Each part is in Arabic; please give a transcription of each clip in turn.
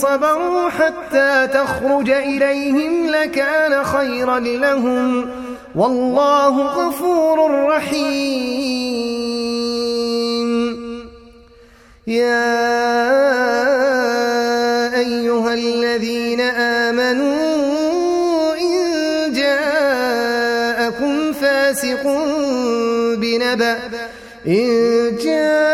صبروا حتى تخرج إليهم لكان خيرا لهم. والله غفور رحيم. يا أيها الذين آمنوا إن جاءكم فاسق بنبأ. إن جاءكم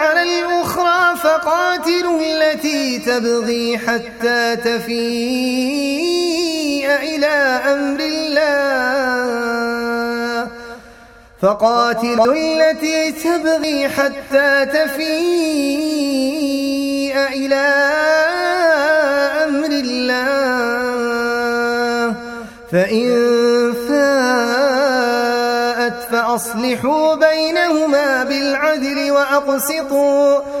فقاتلوا التي تبغي حتى تفيء إلى أمر الله. فقاتلوا التي تبغي حتى تفيء إلى أمر الله. فإن فاءت فأصلحوا بينهما بالعدل وأقسطوا.